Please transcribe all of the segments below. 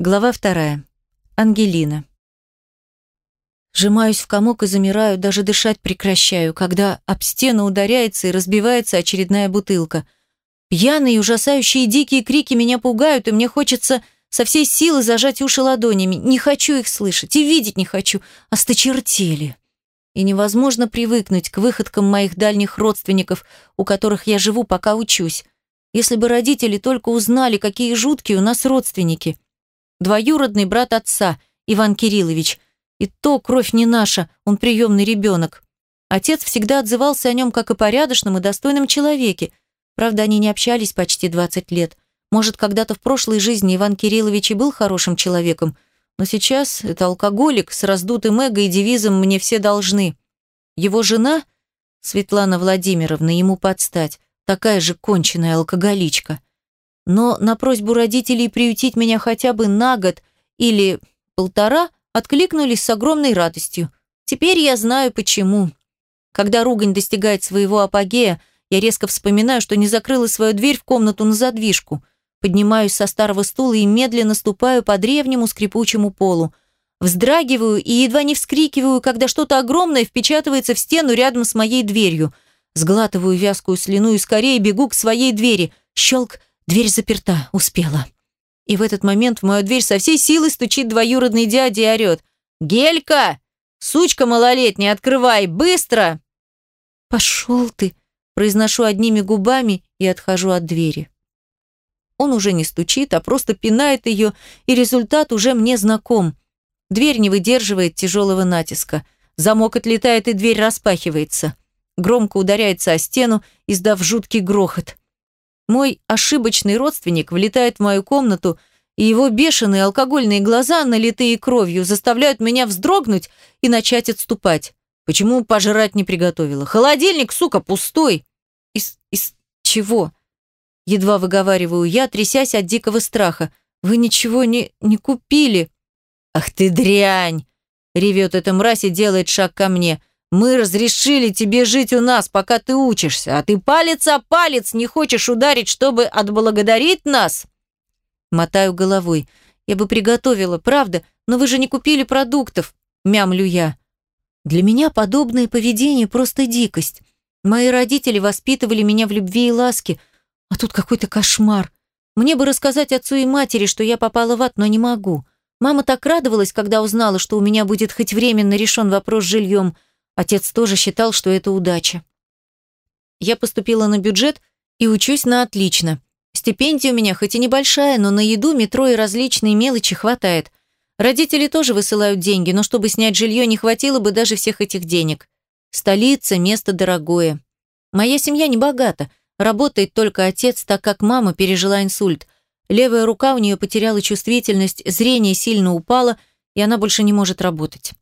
Глава вторая. Ангелина. Сжимаюсь в комок и замираю, даже дышать прекращаю, когда об стену ударяется и разбивается очередная бутылка. Пьяные, ужасающие дикие крики меня пугают, и мне хочется со всей силы зажать уши ладонями. Не хочу их слышать и видеть не хочу. Осточертели. И невозможно привыкнуть к выходкам моих дальних родственников, у которых я живу, пока учусь. Если бы родители только узнали, какие жуткие у нас родственники. Двоюродный брат отца, Иван Кириллович – и то кровь не наша, он приемный ребенок. Отец всегда отзывался о нем как о порядочном и достойном человеке. Правда, они не общались почти 20 лет. Может, когда-то в прошлой жизни Иван Кириллович и был хорошим человеком, но сейчас это алкоголик с раздутым эго и девизом «мне все должны». Его жена, Светлана Владимировна, ему подстать, такая же конченая алкоголичка. Но на просьбу родителей приютить меня хотя бы на год или полтора – откликнулись с огромной радостью. Теперь я знаю почему. Когда ругань достигает своего апогея, я резко вспоминаю, что не закрыла свою дверь в комнату на задвижку. Поднимаюсь со старого стула и медленно ступаю по древнему скрипучему полу. Вздрагиваю и едва не вскрикиваю, когда что-то огромное впечатывается в стену рядом с моей дверью. Сглатываю вязкую слюну и скорее бегу к своей двери. Щелк, дверь заперта, успела. И в этот момент в мою дверь со всей силы стучит двоюродный дядя и орет. «Гелька! Сучка малолетняя, открывай! Быстро!» «Пошел ты!» Произношу одними губами и отхожу от двери. Он уже не стучит, а просто пинает ее, и результат уже мне знаком. Дверь не выдерживает тяжелого натиска. Замок отлетает, и дверь распахивается. Громко ударяется о стену, издав жуткий грохот. Мой ошибочный родственник влетает в мою комнату, и его бешеные алкогольные глаза, налитые кровью, заставляют меня вздрогнуть и начать отступать. Почему пожрать не приготовила? Холодильник, сука, пустой. Из, из чего? Едва выговариваю я, трясясь от дикого страха. Вы ничего не, не купили. Ах ты дрянь! Ревет эта мразь и делает шаг ко мне. Мы разрешили тебе жить у нас, пока ты учишься, а ты палец о палец не хочешь ударить, чтобы отблагодарить нас?» Мотаю головой. «Я бы приготовила, правда, но вы же не купили продуктов», – мямлю я. Для меня подобное поведение просто дикость. Мои родители воспитывали меня в любви и ласке, а тут какой-то кошмар. Мне бы рассказать отцу и матери, что я попала в ад, но не могу. Мама так радовалась, когда узнала, что у меня будет хоть временно решен вопрос с жильем – Отец тоже считал, что это удача. Я поступила на бюджет и учусь на отлично. Стипендия у меня хоть и небольшая, но на еду, метро и различные мелочи хватает. Родители тоже высылают деньги, но чтобы снять жилье, не хватило бы даже всех этих денег. Столица, место дорогое. Моя семья не богата. Работает только отец, так как мама пережила инсульт. Левая рука у нее потеряла чувствительность, зрение сильно упало, и она больше не может работать.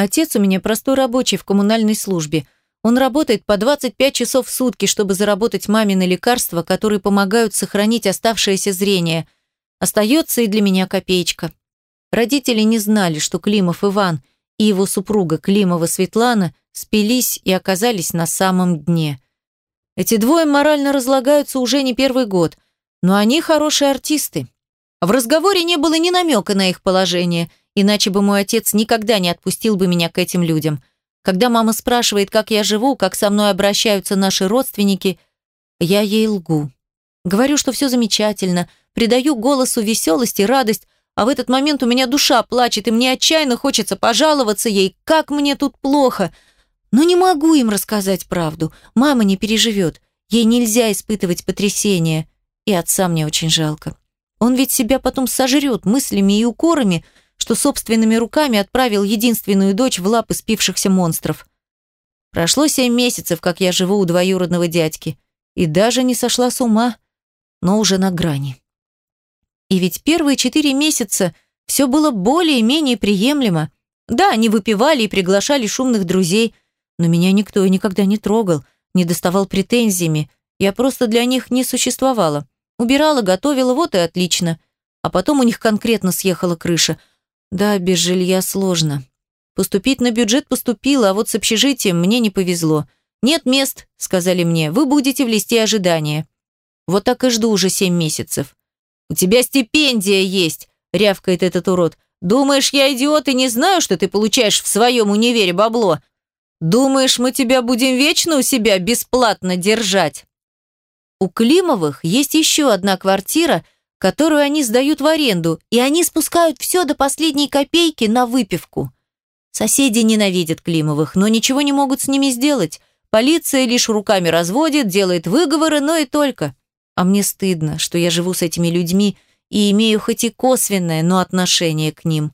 Отец у меня простой рабочий в коммунальной службе. Он работает по 25 часов в сутки, чтобы заработать маме на лекарства, которые помогают сохранить оставшееся зрение. Остается и для меня копеечка. Родители не знали, что Климов Иван и его супруга Климова Светлана спились и оказались на самом дне. Эти двое морально разлагаются уже не первый год, но они хорошие артисты. В разговоре не было ни намека на их положение – Иначе бы мой отец никогда не отпустил бы меня к этим людям. Когда мама спрашивает, как я живу, как со мной обращаются наши родственники, я ей лгу. Говорю, что все замечательно, придаю голосу веселость и радость, а в этот момент у меня душа плачет, и мне отчаянно хочется пожаловаться ей, как мне тут плохо. Но не могу им рассказать правду. Мама не переживет. Ей нельзя испытывать потрясение. И отца мне очень жалко. Он ведь себя потом сожрет мыслями и укорами, что собственными руками отправил единственную дочь в лапы спившихся монстров. Прошло семь месяцев, как я живу у двоюродного дядьки, и даже не сошла с ума, но уже на грани. И ведь первые четыре месяца все было более-менее приемлемо. Да, они выпивали и приглашали шумных друзей, но меня никто и никогда не трогал, не доставал претензиями. Я просто для них не существовала. Убирала, готовила, вот и отлично. А потом у них конкретно съехала крыша – да, без жилья сложно. Поступить на бюджет поступила, а вот с общежитием мне не повезло. Нет мест, сказали мне, вы будете в листе ожидания. Вот так и жду уже семь месяцев. У тебя стипендия есть, – рявкает этот урод. «Думаешь, я идиот и не знаю, что ты получаешь в своем универе бабло? Думаешь, мы тебя будем вечно у себя бесплатно держать?» У Климовых есть еще одна квартира, которую они сдают в аренду, и они спускают все до последней копейки на выпивку. Соседи ненавидят Климовых, но ничего не могут с ними сделать. Полиция лишь руками разводит, делает выговоры, но и только. А мне стыдно, что я живу с этими людьми и имею хоть и косвенное, но отношение к ним.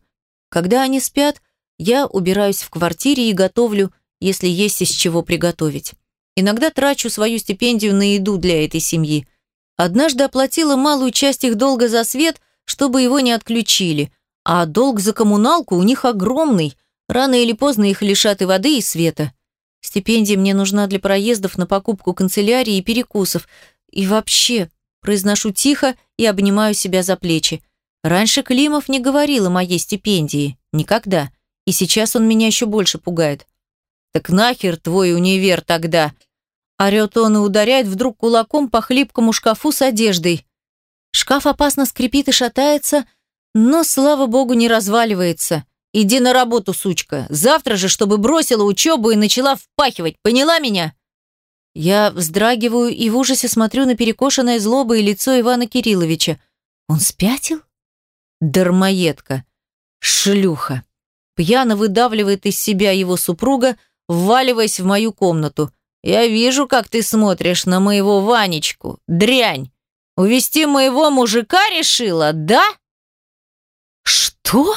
Когда они спят, я убираюсь в квартире и готовлю, если есть из чего приготовить. Иногда трачу свою стипендию на еду для этой семьи. Однажды оплатила малую часть их долга за свет, чтобы его не отключили, а долг за коммуналку у них огромный. Рано или поздно их лишат и воды, и света. Стипендия мне нужна для проездов на покупку канцелярии и перекусов. И вообще, произношу тихо и обнимаю себя за плечи. Раньше Климов не говорил о моей стипендии. Никогда. И сейчас он меня еще больше пугает. «Так нахер твой универ тогда?» Орет он и ударяет вдруг кулаком по хлипкому шкафу с одеждой. Шкаф опасно скрипит и шатается, но, слава богу, не разваливается. Иди на работу, сучка. Завтра же, чтобы бросила учебу и начала впахивать. Поняла меня? Я вздрагиваю и в ужасе смотрю на перекошенное злобое лицо Ивана Кирилловича. Он спятил? Дармоедка. Шлюха. Пьяно выдавливает из себя его супруга, вваливаясь в мою комнату. Я вижу, как ты смотришь на моего Ванечку. Дрянь. Увести моего мужика решила, да? Что?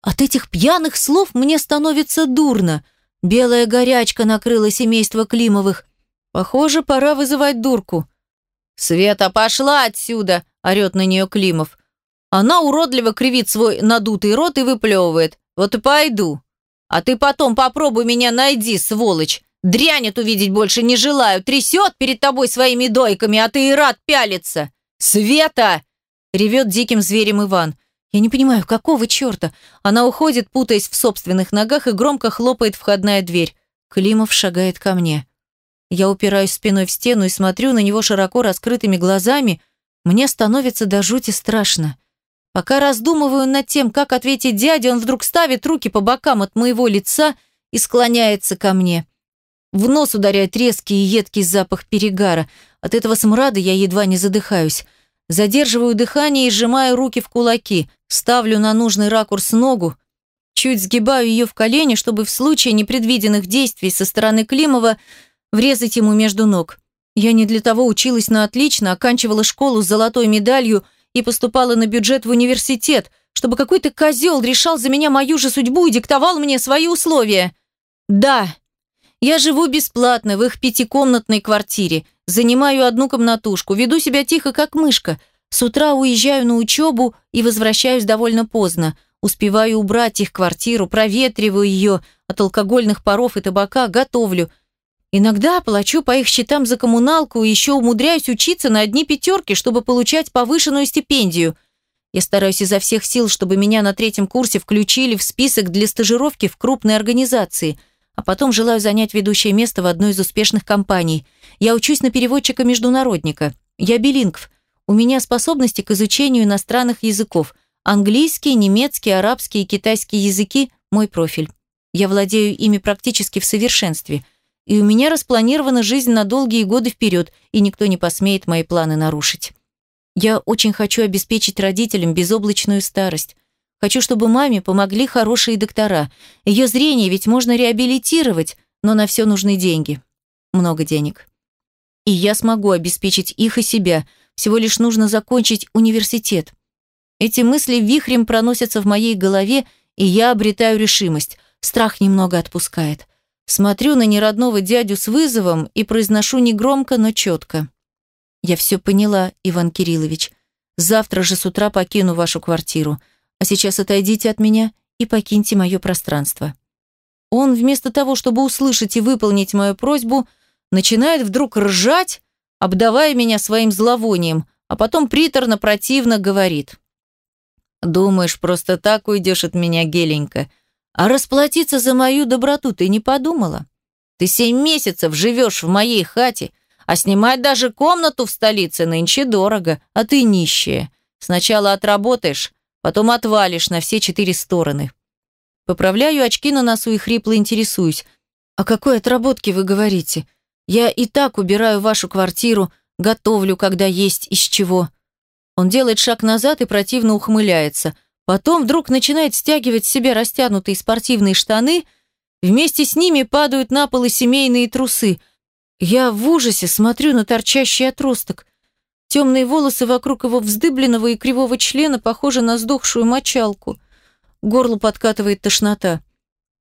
От этих пьяных слов мне становится дурно. Белая горячка накрыла семейство Климовых. Похоже, пора вызывать дурку. «Света, пошла отсюда!» – орет на нее Климов. Она уродливо кривит свой надутый рот и выплевывает. «Вот и пойду. А ты потом попробуй меня найди, сволочь. Дрянь эту видеть больше не желаю. Трясет перед тобой своими дойками, а ты и рад пялиться. Света!» – ревет диким зверем Иван. Я не понимаю, какого черта? Она уходит, путаясь в собственных ногах, и громко хлопает входная дверь. Климов шагает ко мне. Я упираюсь спиной в стену и смотрю на него широко раскрытыми глазами. Мне становится до жути страшно. Пока раздумываю над тем, как ответить дяде, он вдруг ставит руки по бокам от моего лица и склоняется ко мне. В нос ударяет резкий и едкий запах перегара. От этого смрада я едва не задыхаюсь. Задерживаю дыхание и сжимаю руки в кулаки. Ставлю на нужный ракурс ногу, чуть сгибаю ее в колени, чтобы в случае непредвиденных действий со стороны Климова врезать ему между ног. Я не для того училась на отлично, оканчивала школу с золотой медалью и поступала на бюджет в университет, чтобы какой-то козел решал за меня мою же судьбу и диктовал мне свои условия. Да, я живу бесплатно в их пятикомнатной квартире, занимаю одну комнатушку, веду себя тихо, как мышка – с утра уезжаю на учебу и возвращаюсь довольно поздно. Успеваю убрать их квартиру, проветриваю ее от алкогольных паров и табака, готовлю. Иногда плачу по их счетам за коммуналку и еще умудряюсь учиться на одни пятерки, чтобы получать повышенную стипендию. Я стараюсь изо всех сил, чтобы меня на третьем курсе включили в список для стажировки в крупной организации, а потом желаю занять ведущее место в одной из успешных компаний. Я учусь на переводчика-международника. Я билингв – у меня способности к изучению иностранных языков. Английский, немецкий, арабский и китайский языки – мой профиль. Я владею ими практически в совершенстве. И у меня распланирована жизнь на долгие годы вперед, и никто не посмеет мои планы нарушить. Я очень хочу обеспечить родителям безоблачную старость. Хочу, чтобы маме помогли хорошие доктора. Ее зрение ведь можно реабилитировать, но на все нужны деньги. Много денег. И я смогу обеспечить их и себя – всего лишь нужно закончить университет. Эти мысли вихрем проносятся в моей голове, и я обретаю решимость. Страх немного отпускает. Смотрю на неродного дядю с вызовом и произношу негромко, но четко. «Я все поняла, Иван Кириллович. Завтра же с утра покину вашу квартиру. А сейчас отойдите от меня и покиньте мое пространство». Он, вместо того, чтобы услышать и выполнить мою просьбу, начинает вдруг ржать, обдавая меня своим зловонием, а потом приторно-противно говорит. «Думаешь, просто так уйдешь от меня, геленька? А расплатиться за мою доброту ты не подумала? Ты семь месяцев живешь в моей хате, а снимать даже комнату в столице нынче дорого, а ты нищая. Сначала отработаешь, потом отвалишь на все четыре стороны. Поправляю очки на носу и хрипло интересуюсь. «О какой отработке вы говорите? Я и так убираю вашу квартиру, готовлю, когда есть из чего». Он делает шаг назад и противно ухмыляется. Потом вдруг начинает стягивать себе растянутые спортивные штаны. Вместе с ними падают на пол и семейные трусы. Я в ужасе смотрю на торчащий отросток. Темные волосы вокруг его вздыбленного и кривого члена похожи на сдохшую мочалку. Горло подкатывает тошнота.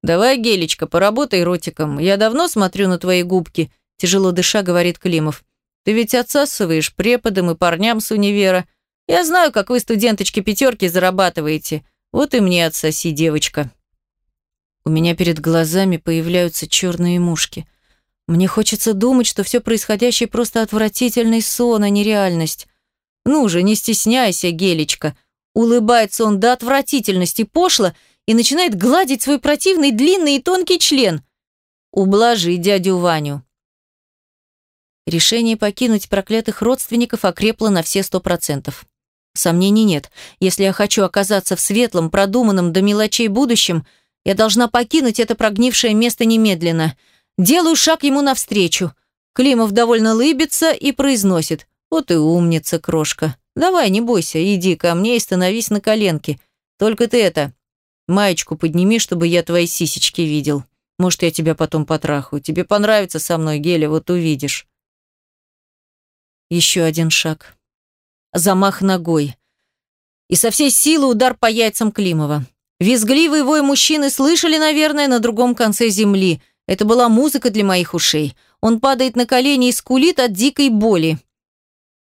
«Давай, Гелечка, поработай ротиком. Я давно смотрю на твои губки», – тяжело дыша, говорит Климов. «Ты ведь отсасываешь преподам и парням с универа. Я знаю, как вы, студенточки, пятерки зарабатываете. Вот и мне отсоси, девочка». У меня перед глазами появляются черные мушки – мне хочется думать, что все происходящее просто отвратительный сон, а не реальность. Ну же, не стесняйся, Гелечка. Улыбается он до отвратительности пошло и начинает гладить свой противный длинный и тонкий член. Ублажи дядю Ваню. Решение покинуть проклятых родственников окрепло на все сто процентов. Сомнений нет. Если я хочу оказаться в светлом, продуманном до мелочей будущем, я должна покинуть это прогнившее место немедленно – Делаю шаг ему навстречу. Климов довольно лыбится и произносит. «Вот и умница, крошка. Давай, не бойся, иди ко мне и становись на коленки. Только ты это, маечку подними, чтобы я твои сисечки видел. Может, я тебя потом потрахаю. Тебе понравится со мной, Геля, вот увидишь». Еще один шаг. Замах ногой. И со всей силы удар по яйцам Климова. Визгливый вой мужчины слышали, наверное, на другом конце земли – это была музыка для моих ушей. Он падает на колени и скулит от дикой боли.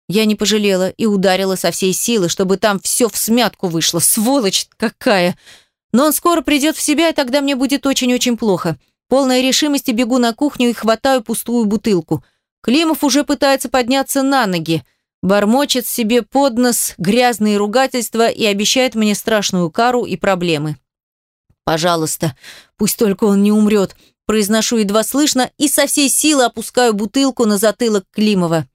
Я не пожалела и ударила со всей силы, чтобы там все в смятку вышло. Сволочь какая! Но он скоро придет в себя, и тогда мне будет очень-очень плохо. Полная решимости бегу на кухню и хватаю пустую бутылку. Климов уже пытается подняться на ноги. Бормочет себе под нос грязные ругательства и обещает мне страшную кару и проблемы. Пожалуйста, пусть только он не умрет. Произношу едва слышно и со всей силы опускаю бутылку на затылок Климова.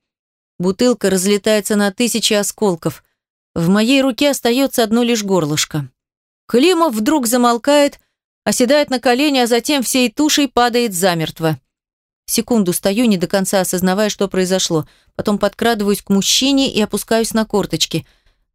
Бутылка разлетается на тысячи осколков. В моей руке остается одно лишь горлышко. Климов вдруг замолкает, оседает на колени, а затем всей тушей падает замертво. Секунду стою, не до конца осознавая, что произошло. Потом подкрадываюсь к мужчине и опускаюсь на корточки.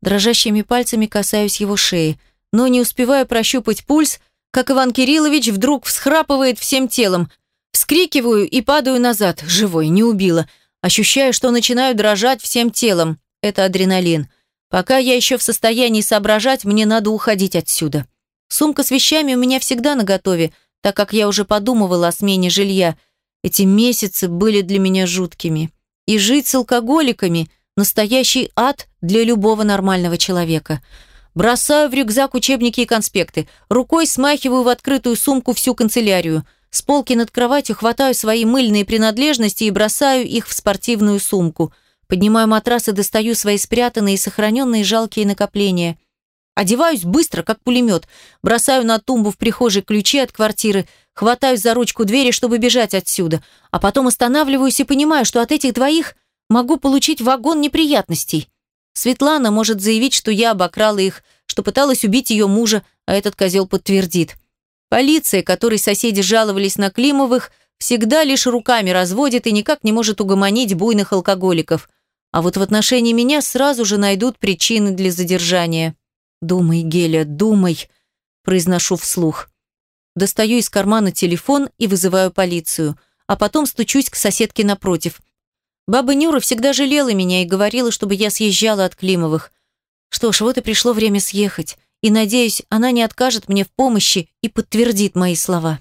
Дрожащими пальцами касаюсь его шеи. Но не успеваю прощупать пульс, как Иван Кириллович вдруг всхрапывает всем телом. Вскрикиваю и падаю назад, живой, не убила. Ощущаю, что начинаю дрожать всем телом. Это адреналин. Пока я еще в состоянии соображать, мне надо уходить отсюда. Сумка с вещами у меня всегда наготове, так как я уже подумывала о смене жилья. Эти месяцы были для меня жуткими. И жить с алкоголиками – настоящий ад для любого нормального человека – Бросаю в рюкзак учебники и конспекты. Рукой смахиваю в открытую сумку всю канцелярию. С полки над кроватью хватаю свои мыльные принадлежности и бросаю их в спортивную сумку. Поднимаю матрас и достаю свои спрятанные и сохраненные жалкие накопления. Одеваюсь быстро, как пулемет. Бросаю на тумбу в прихожей ключи от квартиры, хватаюсь за ручку двери, чтобы бежать отсюда. А потом останавливаюсь и понимаю, что от этих двоих могу получить вагон неприятностей. Светлана может заявить, что я обокрала их, что пыталась убить ее мужа, а этот козел подтвердит. Полиция, которой соседи жаловались на Климовых, всегда лишь руками разводит и никак не может угомонить буйных алкоголиков. А вот в отношении меня сразу же найдут причины для задержания. «Думай, Геля, думай», – произношу вслух. Достаю из кармана телефон и вызываю полицию, а потом стучусь к соседке напротив – Баба Нюра всегда жалела меня и говорила, чтобы я съезжала от Климовых. Что ж, вот и пришло время съехать. И, надеюсь, она не откажет мне в помощи и подтвердит мои слова.